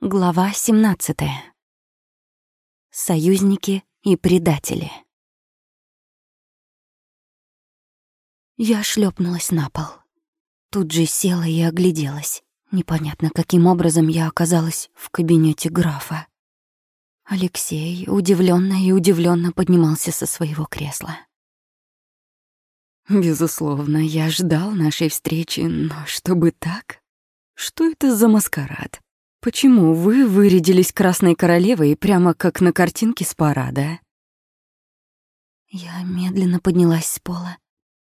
Глава 17. Союзники и предатели. Я шлепнулась на пол. Тут же села и огляделась. Непонятно, каким образом я оказалась в кабинете графа. Алексей удивленно и удивленно поднимался со своего кресла. Безусловно, я ждал нашей встречи, но чтобы так? Что это за маскарад? Почему вы вырядились красной королевой прямо как на картинке с парада? Я медленно поднялась с пола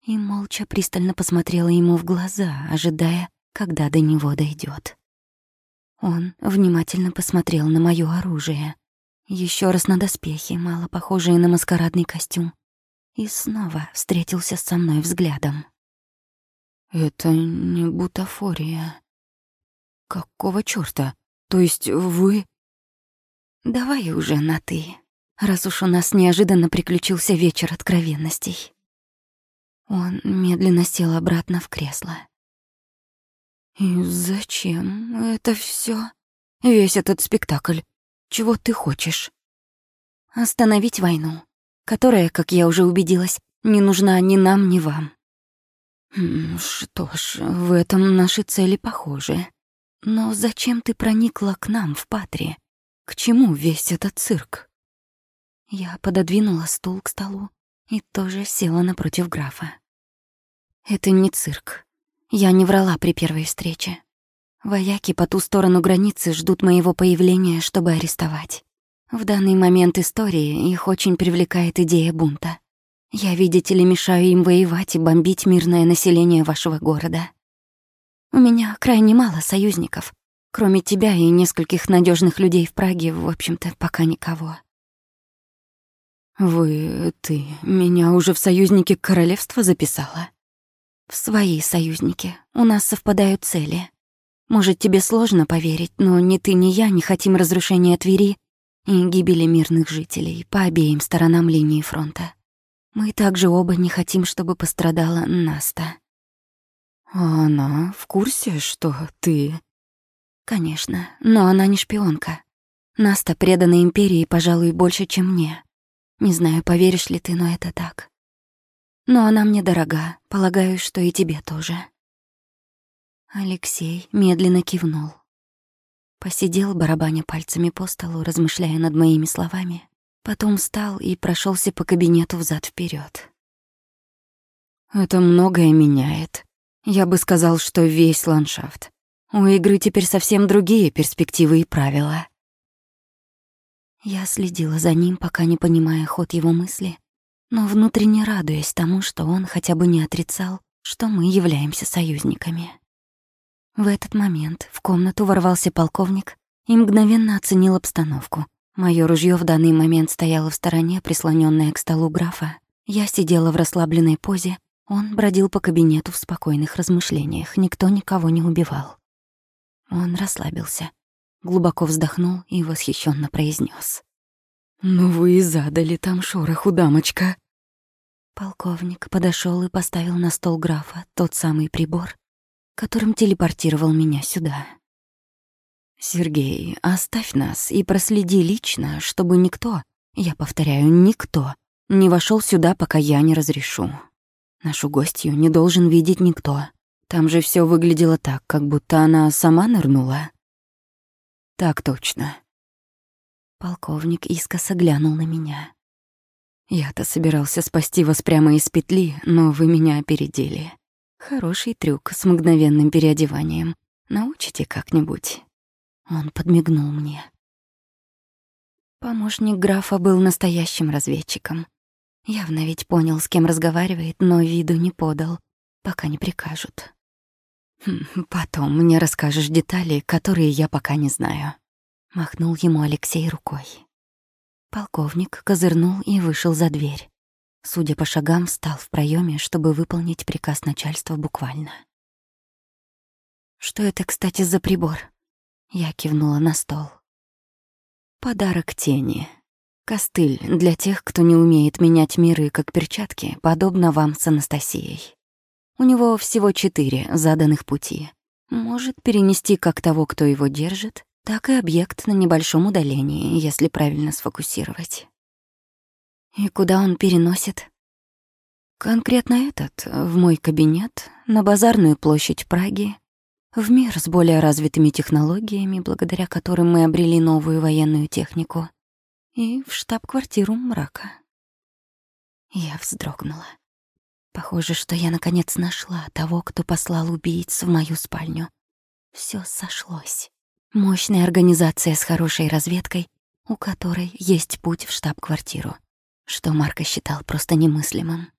и молча пристально посмотрела ему в глаза, ожидая, когда до него дойдет. Он внимательно посмотрел на моё оружие, еще раз на доспехи, мало похожие на маскарадный костюм, и снова встретился со мной взглядом. «Это не бутафория», Какого чёрта? То есть вы... Давай уже на «ты», раз уж у нас неожиданно приключился вечер откровенностей. Он медленно сел обратно в кресло. «И зачем это всё? Весь этот спектакль? Чего ты хочешь?» «Остановить войну, которая, как я уже убедилась, не нужна ни нам, ни вам». «Что ж, в этом наши цели похожи», но зачем ты проникла к нам в Патри? К чему весь этот цирк? Я пододвинула стул к столу и тоже села напротив графа. Это не цирк. Я не врала при первой встрече. Вояки по ту сторону границы ждут моего появления, чтобы арестовать. В данный момент истории их очень привлекает идея бунта. Я, видите ли, мешаю им воевать и бомбить мирное население вашего города. У меня крайне мало союзников. Кроме тебя и нескольких надежных людей в Праге, в общем-то, пока никого. Вы, ты, меня уже в союзники королевства записала? В свои союзники. У нас совпадают цели. Может, тебе сложно поверить, но ни ты, ни я не хотим разрушения Твери и гибели мирных жителей по обеим сторонам линии фронта. Мы также оба не хотим, чтобы пострадала Наста. А она в курсе, что ты... Конечно, но она не шпионка. Наста предана Империи, пожалуй, больше, чем мне. Не знаю, поверишь ли ты, но это так. Но она мне дорога, полагаю, что и тебе тоже. Алексей медленно кивнул. Посидел, барабаня пальцами по столу, размышляя над моими словами. Потом встал и прошелся по кабинету взад вперед. «Это многое меняет», я бы сказал, что весь ландшафт. У игры теперь совсем другие перспективы и правила. Я следила за ним, пока не понимая ход его мысли, но внутренне радуясь тому, что он хотя бы не отрицал, что мы являемся союзниками. В этот момент в комнату ворвался полковник и мгновенно оценил обстановку. Моё ружье в данный момент стояло в стороне, прислонённое к столу графа. Я сидела в расслабленной позе, он бродил по кабинету в спокойных размышлениях, никто никого не убивал. Он расслабился, глубоко вздохнул и восхищенно произнес: «Ну вы и задали там шороху, дамочка!» Полковник подошел и поставил на стол графа тот самый прибор, которым телепортировал меня сюда. «Сергей, оставь нас и проследи лично, чтобы никто, я повторяю, никто, не вошел сюда, пока я не разрешу». Нашу гостью не должен видеть никто. Там же все выглядело так, как будто она сама нырнула. Так точно. Полковник искоса глянул на меня. Я-то собирался спасти вас прямо из петли, но вы меня опередили. Хороший трюк с мгновенным переодеванием. Научите как-нибудь. Он подмигнул мне. Помощник графа был настоящим разведчиком. Явно ведь понял, с кем разговаривает, но виду не подал, пока не прикажут. «Хм, «Потом мне расскажешь детали, которые я пока не знаю», — махнул ему Алексей рукой. Полковник козырнул и вышел за дверь. Судя по шагам, встал в проеме, чтобы выполнить приказ начальства буквально. «Что это, кстати, за прибор?» Я кивнула на стол. «Подарок тени», Костыль для тех, кто не умеет менять миры как перчатки, подобно вам с Анастасией. У него всего четыре заданных пути. Может перенести как того, кто его держит, так и объект на небольшом удалении, если правильно сфокусировать. И куда он переносит? Конкретно этот, в мой кабинет, на базарную площадь Праги, в мир с более развитыми технологиями, благодаря которым мы обрели новую военную технику, и в штаб-квартиру мрака. Я вздрогнула. Похоже, что я наконец нашла того, кто послал убийц в мою спальню. Все сошлось. Мощная организация с хорошей разведкой, у которой есть путь в штаб-квартиру, что Марко считал просто немыслимым.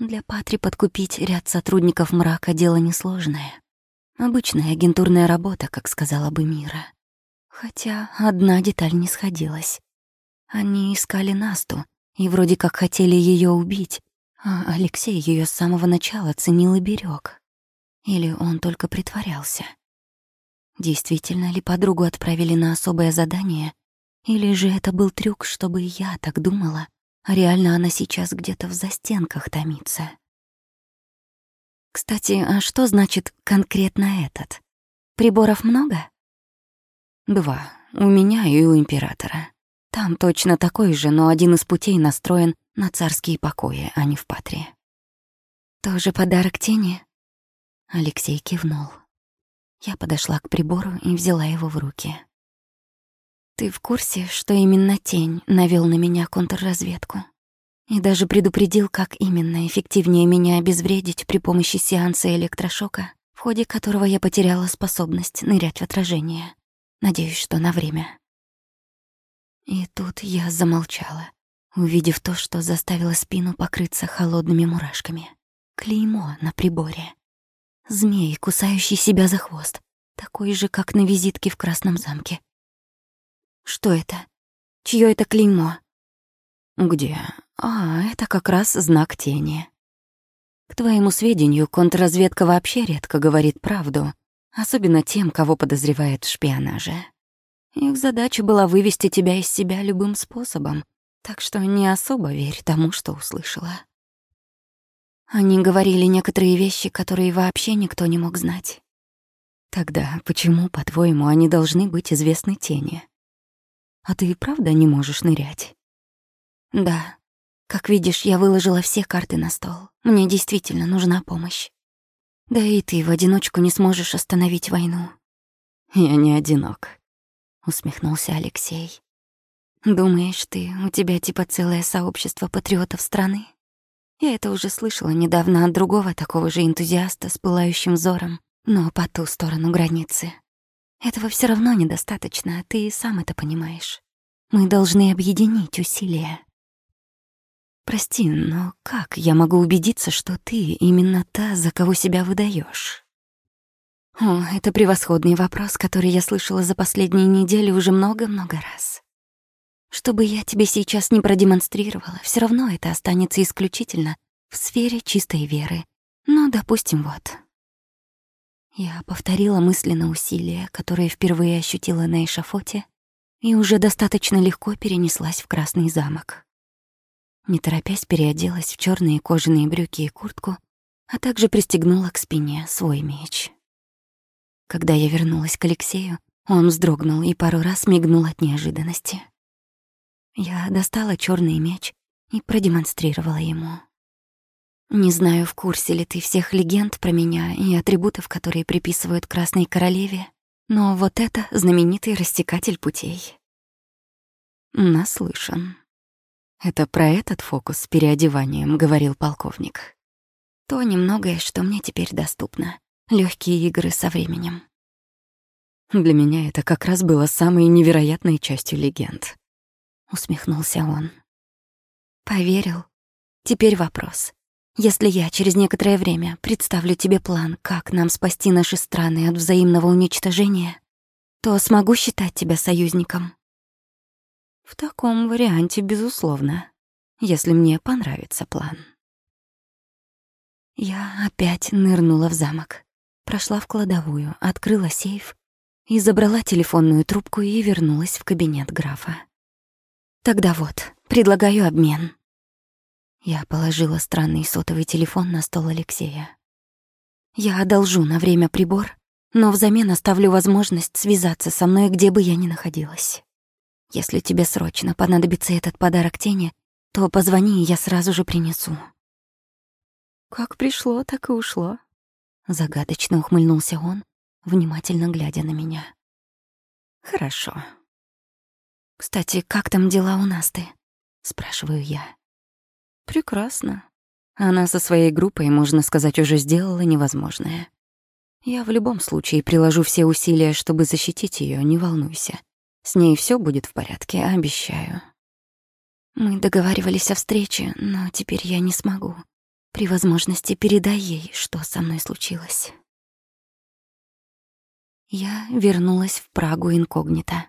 Для Патри подкупить ряд сотрудников мрака — дело несложное. Обычная агентурная работа, как сказала бы Мира. Хотя одна деталь не сходилась. Они искали Насту и вроде как хотели ее убить, а Алексей ее с самого начала ценил и берег. Или он только притворялся. Действительно ли подругу отправили на особое задание, или же это был трюк, чтобы я так думала, а реально она сейчас где-то в застенках томится. Кстати, а что значит конкретно этот? Приборов много? Два. У меня и у императора. Там точно такой же, но один из путей настроен на царские покои, а не в Патрии. Тоже подарок тени? Алексей кивнул. Я подошла к прибору и взяла его в руки. Ты в курсе, что именно тень навел на меня контрразведку? и даже предупредил, как именно эффективнее меня обезвредить при помощи сеанса электрошока, в ходе которого я потеряла способность нырять в отражение. Надеюсь, что на время. И тут я замолчала, увидев то, что заставило спину покрыться холодными мурашками. Клеймо на приборе. Змей, кусающий себя за хвост, такой же, как на визитке в Красном замке. Что это? Чье это клеймо? Где? А, это как раз знак тени. К твоему сведению, контрразведка вообще редко говорит правду, особенно тем, кого подозревает в шпионаже. Их задача была вывести тебя из себя любым способом, так что не особо верь тому, что услышала. Они говорили некоторые вещи, которые вообще никто не мог знать. Тогда почему, по-твоему, они должны быть известны тени? А ты и правда не можешь нырять? Да, как видишь, я выложила все карты на стол. Мне действительно нужна помощь. Да и ты в одиночку не сможешь остановить войну. Я не одинок, усмехнулся Алексей. Думаешь ты, у тебя типа целое сообщество патриотов страны? Я это уже слышала недавно от другого такого же энтузиаста с пылающим взором, но по ту сторону границы. Этого все равно недостаточно, ты и сам это понимаешь. Мы должны объединить усилия. Прости, но как я могу убедиться, что ты именно та, за кого себя выдаешь? О, это превосходный вопрос, который я слышала за последние недели уже много-много раз. Что бы я тебе сейчас не продемонстрировала, все равно это останется исключительно в сфере чистой веры. Ну, допустим, вот. Я повторила мысленно усилия, которые впервые ощутила на эшафоте, и уже достаточно легко перенеслась в Красный замок. Не торопясь, переоделась в черные кожаные брюки и куртку, а также пристегнула к спине свой меч. Когда я вернулась к Алексею, он вздрогнул и пару раз мигнул от неожиданности. Я достала черный меч и продемонстрировала ему. Не знаю, в курсе ли ты всех легенд про меня и атрибутов, которые приписывают Красной Королеве, но вот это знаменитый растекатель путей. Наслышан. «Это про этот фокус с переодеванием», — говорил полковник. «То немногое, что мне теперь доступно. Легкие игры со временем». «Для меня это как раз было самой невероятной частью легенд», — усмехнулся он. «Поверил. Теперь вопрос. Если я через некоторое время представлю тебе план, как нам спасти наши страны от взаимного уничтожения, то смогу считать тебя союзником?» В таком варианте, безусловно, если мне понравится план. Я опять нырнула в замок, прошла в кладовую, открыла сейф и забрала телефонную трубку и вернулась в кабинет графа. Тогда вот, предлагаю обмен. Я положила странный сотовый телефон на стол Алексея. Я одолжу на время прибор, но взамен оставлю возможность связаться со мной, где бы я ни находилась. Если тебе срочно понадобится этот подарок тени, то позвони, и я сразу же принесу». «Как пришло, так и ушло», — загадочно ухмыльнулся он, внимательно глядя на меня. «Хорошо. Кстати, как там дела у нас ты?» — спрашиваю я. «Прекрасно. Она со своей группой, можно сказать, уже сделала невозможное. Я в любом случае приложу все усилия, чтобы защитить ее, не волнуйся. С ней все будет в порядке, обещаю». Мы договаривались о встрече, но теперь я не смогу. При возможности передай ей, что со мной случилось. Я вернулась в Прагу инкогнито.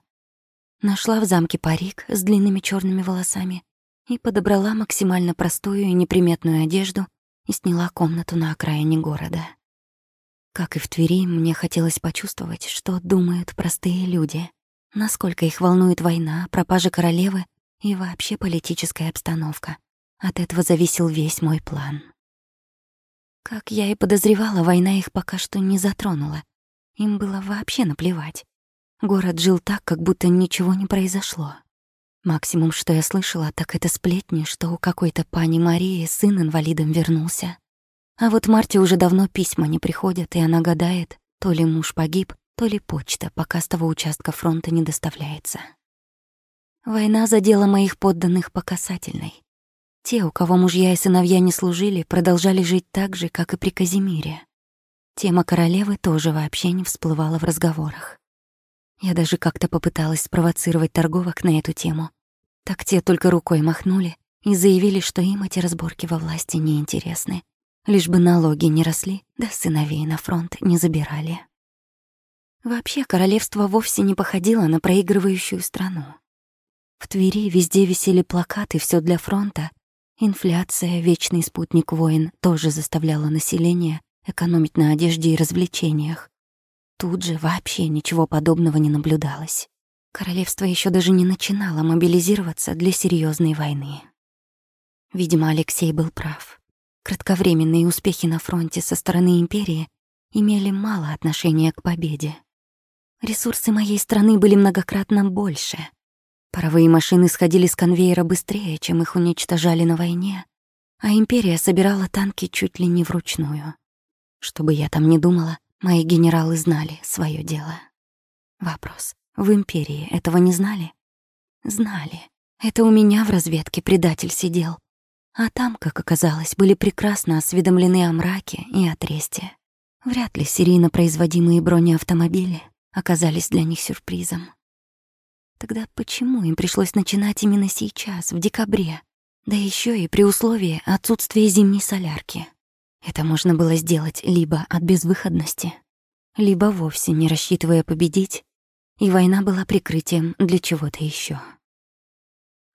Нашла в замке парик с длинными черными волосами и подобрала максимально простую и неприметную одежду и сняла комнату на окраине города. Как и в Твери, мне хотелось почувствовать, что думают простые люди, насколько их волнует война, пропажа королевы и вообще политическая обстановка. От этого зависел весь мой план. Как я и подозревала, война их пока что не затронула. Им было вообще наплевать. Город жил так, как будто ничего не произошло. Максимум, что я слышала, так это сплетни, что у какой-то пани Марии сын инвалидом вернулся. А вот Марте уже давно письма не приходят, и она гадает, то ли муж погиб, то ли почта пока с того участка фронта не доставляется. Война задела моих подданных по касательной. Те, у кого мужья и сыновья не служили, продолжали жить так же, как и при Казимире. Тема королевы тоже вообще не всплывала в разговорах. Я даже как-то попыталась спровоцировать торговок на эту тему. Так те только рукой махнули и заявили, что им эти разборки во власти не интересны, лишь бы налоги не росли, да сыновей на фронт не забирали. Вообще, королевство вовсе не походило на проигрывающую страну. В Твери везде висели плакаты «Всё для фронта». Инфляция, вечный спутник войн, тоже заставляла население экономить на одежде и развлечениях. Тут же вообще ничего подобного не наблюдалось. Королевство еще даже не начинало мобилизироваться для серьезной войны. Видимо, Алексей был прав. Кратковременные успехи на фронте со стороны империи имели мало отношения к победе. Ресурсы моей страны были многократно больше — Паровые машины сходили с конвейера быстрее, чем их уничтожали на войне, а империя собирала танки чуть ли не вручную. Что бы я там ни думала, мои генералы знали свое дело. Вопрос. В империи этого не знали? Знали. Это у меня в разведке предатель сидел. А там, как оказалось, были прекрасно осведомлены о мраке и о тресте. Вряд ли серийно производимые бронеавтомобили оказались для них сюрпризом. Тогда почему им пришлось начинать именно сейчас, в декабре? Да еще и при условии отсутствия зимней солярки. Это можно было сделать либо от безвыходности, либо вовсе не рассчитывая победить, и война была прикрытием для чего-то еще.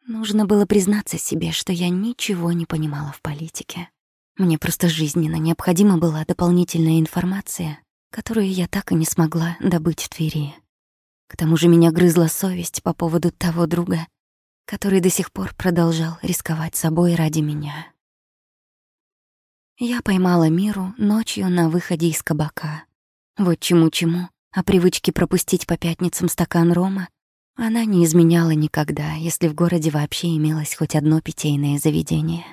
Нужно было признаться себе, что я ничего не понимала в политике. Мне просто жизненно необходима была дополнительная информация, которую я так и не смогла добыть в Твери. К тому же меня грызла совесть по поводу того друга, который до сих пор продолжал рисковать собой ради меня. Я поймала Миру ночью на выходе из кабака. Вот чему-чему, а привычке пропустить по пятницам стакан рома она не изменяла никогда, если в городе вообще имелось хоть одно питейное заведение.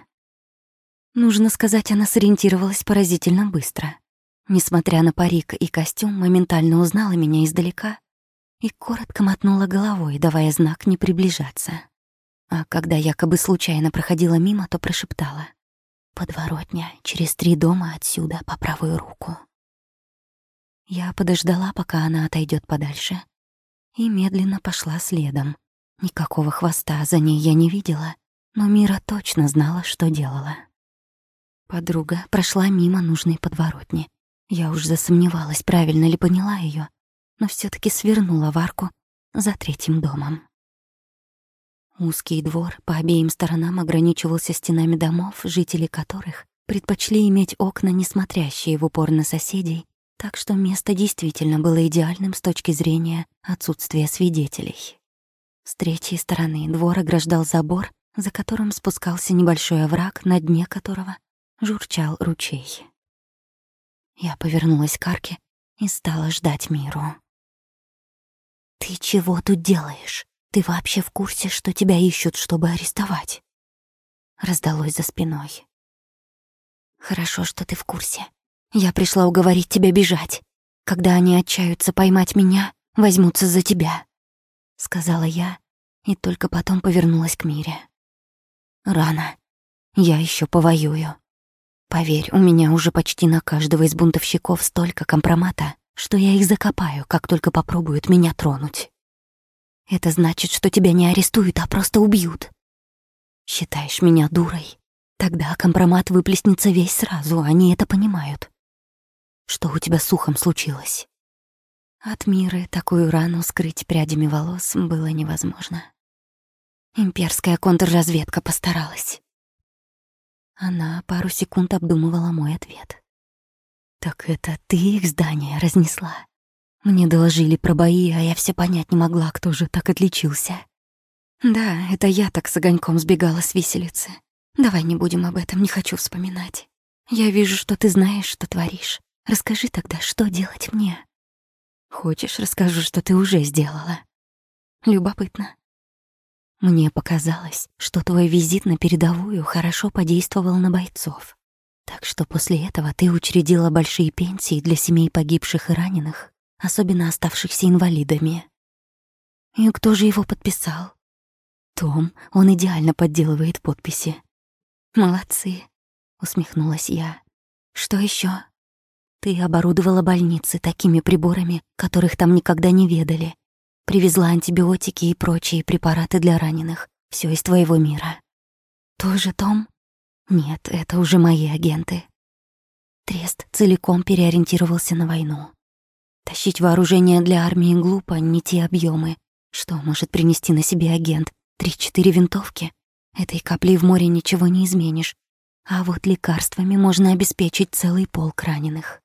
Нужно сказать, она сориентировалась поразительно быстро. Несмотря на парик и костюм, моментально узнала меня издалека и коротко мотнула головой, давая знак не приближаться. А когда якобы случайно проходила мимо, то прошептала. «Подворотня, через три дома отсюда, по правую руку». Я подождала, пока она отойдет подальше, и медленно пошла следом. Никакого хвоста за ней я не видела, но Мира точно знала, что делала. Подруга прошла мимо нужной подворотни. Я уж засомневалась, правильно ли поняла ее, но все таки свернула в арку за третьим домом. Узкий двор по обеим сторонам ограничивался стенами домов, жители которых предпочли иметь окна, не смотрящие в упор на соседей, так что место действительно было идеальным с точки зрения отсутствия свидетелей. С третьей стороны двор ограждал забор, за которым спускался небольшой овраг, на дне которого журчал ручей. Я повернулась к арке и стала ждать миру. «Ты чего тут делаешь? Ты вообще в курсе, что тебя ищут, чтобы арестовать?» Раздалось за спиной. «Хорошо, что ты в курсе. Я пришла уговорить тебя бежать. Когда они отчаются поймать меня, возьмутся за тебя», — сказала я и только потом повернулась к Мире. «Рано. Я еще повоюю. Поверь, у меня уже почти на каждого из бунтовщиков столько компромата, что я их закопаю, как только попробуют меня тронуть. Это значит, что тебя не арестуют, а просто убьют. Считаешь меня дурой? Тогда компромат выплеснется весь сразу, они это понимают. Что у тебя с ухом случилось? От Миры такую рану скрыть прядями волос было невозможно. Имперская контрразведка постаралась. Она пару секунд обдумывала мой ответ. «Так это ты их здание разнесла?» Мне доложили про бои, а я все понять не могла, кто же так отличился. Да, это я так с огоньком сбегала с виселицы. Давай не будем об этом, не хочу вспоминать. Я вижу, что ты знаешь, что творишь. Расскажи тогда, что делать мне? Хочешь, расскажу, что ты уже сделала? Любопытно. Мне показалось, что твой визит на передовую хорошо подействовал на бойцов. Так что после этого ты учредила большие пенсии для семей погибших и раненых, особенно оставшихся инвалидами. И кто же его подписал? Том, он идеально подделывает подписи. Молодцы, усмехнулась я. Что еще? Ты оборудовала больницы такими приборами, которых там никогда не ведали, Привезла антибиотики и прочие препараты для раненых. Все из твоего мира. Тоже Том? Нет, это уже мои агенты. Трест целиком переориентировался на войну. Тащить вооружение для армии глупо, не те объемы. Что может принести на себе агент? Три-четыре винтовки? Этой каплей в море ничего не изменишь. А вот лекарствами можно обеспечить целый полк раненых.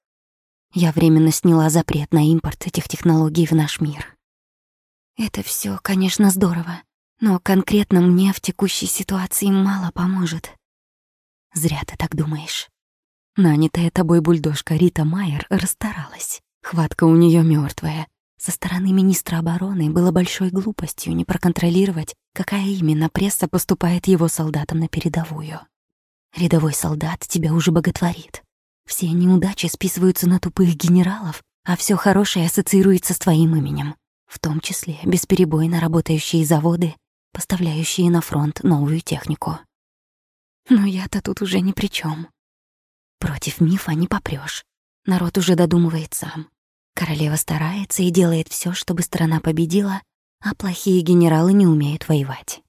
Я временно сняла запрет на импорт этих технологий в наш мир. Это все, конечно, здорово, но конкретно мне в текущей ситуации мало поможет. Зря ты так думаешь. Нанятая тобой бульдожка Рита Майер расстаралась. Хватка у нее мертвая. Со стороны министра обороны было большой глупостью не проконтролировать, какая именно пресса поступает его солдатам на передовую. Рядовой солдат тебя уже боготворит. Все неудачи списываются на тупых генералов, а все хорошее ассоциируется с твоим именем в том числе бесперебойно работающие заводы, поставляющие на фронт новую технику. Но я-то тут уже ни при чем. Против мифа не попрёшь. Народ уже додумывает сам. Королева старается и делает все, чтобы страна победила, а плохие генералы не умеют воевать.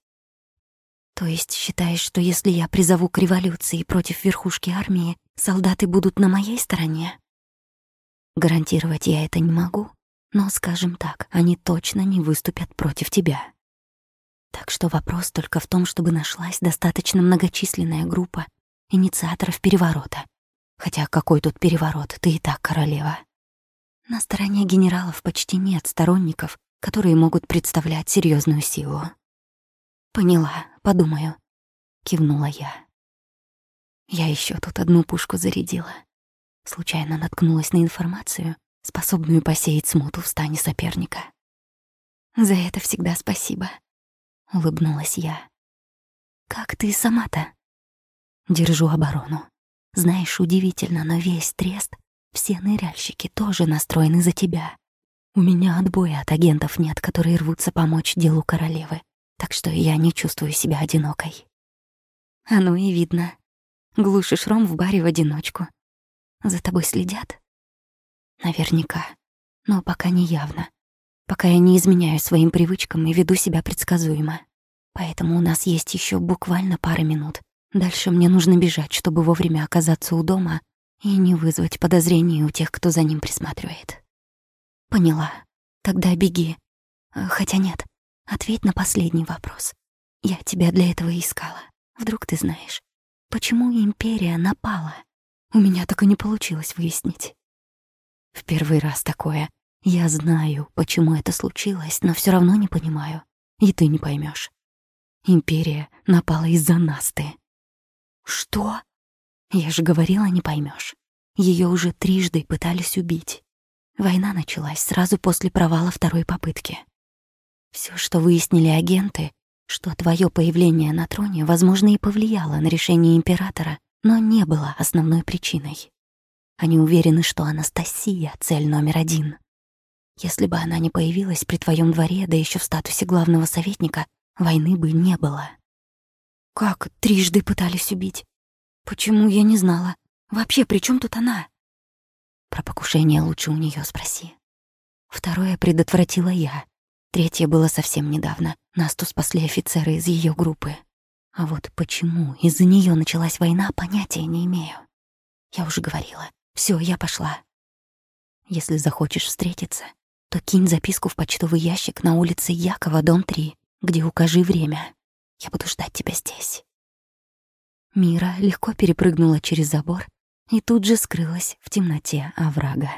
То есть считаешь, что если я призову к революции против верхушки армии, солдаты будут на моей стороне? Гарантировать я это не могу, но, скажем так, они точно не выступят против тебя. Так что вопрос только в том, чтобы нашлась достаточно многочисленная группа инициаторов переворота. Хотя какой тут переворот, ты и так королева. На стороне генералов почти нет сторонников, которые могут представлять серьезную силу. «Поняла, подумаю», — кивнула я. Я еще тут одну пушку зарядила. Случайно наткнулась на информацию, способную посеять смуту в стане соперника. «За это всегда спасибо», — улыбнулась я. «Как ты сама-то?» «Держу оборону. Знаешь, удивительно, но весь трест, все ныряльщики тоже настроены за тебя. У меня отбоя от агентов нет, которые рвутся помочь делу королевы, так что я не чувствую себя одинокой». «А ну и видно. Глушишь ром в баре в одиночку. За тобой следят?» Наверняка. Но пока не явно. Пока я не изменяю своим привычкам и веду себя предсказуемо. Поэтому у нас есть еще буквально пара минут. Дальше мне нужно бежать, чтобы вовремя оказаться у дома и не вызвать подозрений у тех, кто за ним присматривает. Поняла. Тогда беги. Э, хотя нет, ответь на последний вопрос. Я тебя для этого искала. Вдруг ты знаешь, почему империя напала? У меня так и не получилось выяснить. В первый раз такое. Я знаю, почему это случилось, но все равно не понимаю. И ты не поймешь. Империя напала из-за нас ты. Что? Я же говорила, не поймешь. Ее уже трижды пытались убить. Война началась сразу после провала второй попытки. Все, что выяснили агенты, что твое появление на троне, возможно, и повлияло на решение императора, но не было основной причиной. Они уверены, что Анастасия — цель номер один. Если бы она не появилась при твоем дворе, да еще в статусе главного советника, войны бы не было. Как трижды пытались убить? Почему я не знала? Вообще, при чем тут она? Про покушение лучше у нее спроси. Второе предотвратила я. Третье было совсем недавно. Нас тут спасли офицеры из ее группы. А вот почему из-за нее началась война, понятия не имею. Я уже говорила. Все, я пошла. Если захочешь встретиться, то кинь записку в почтовый ящик на улице Якова, дом 3, где укажи время. Я буду ждать тебя здесь». Мира легко перепрыгнула через забор и тут же скрылась в темноте оврага.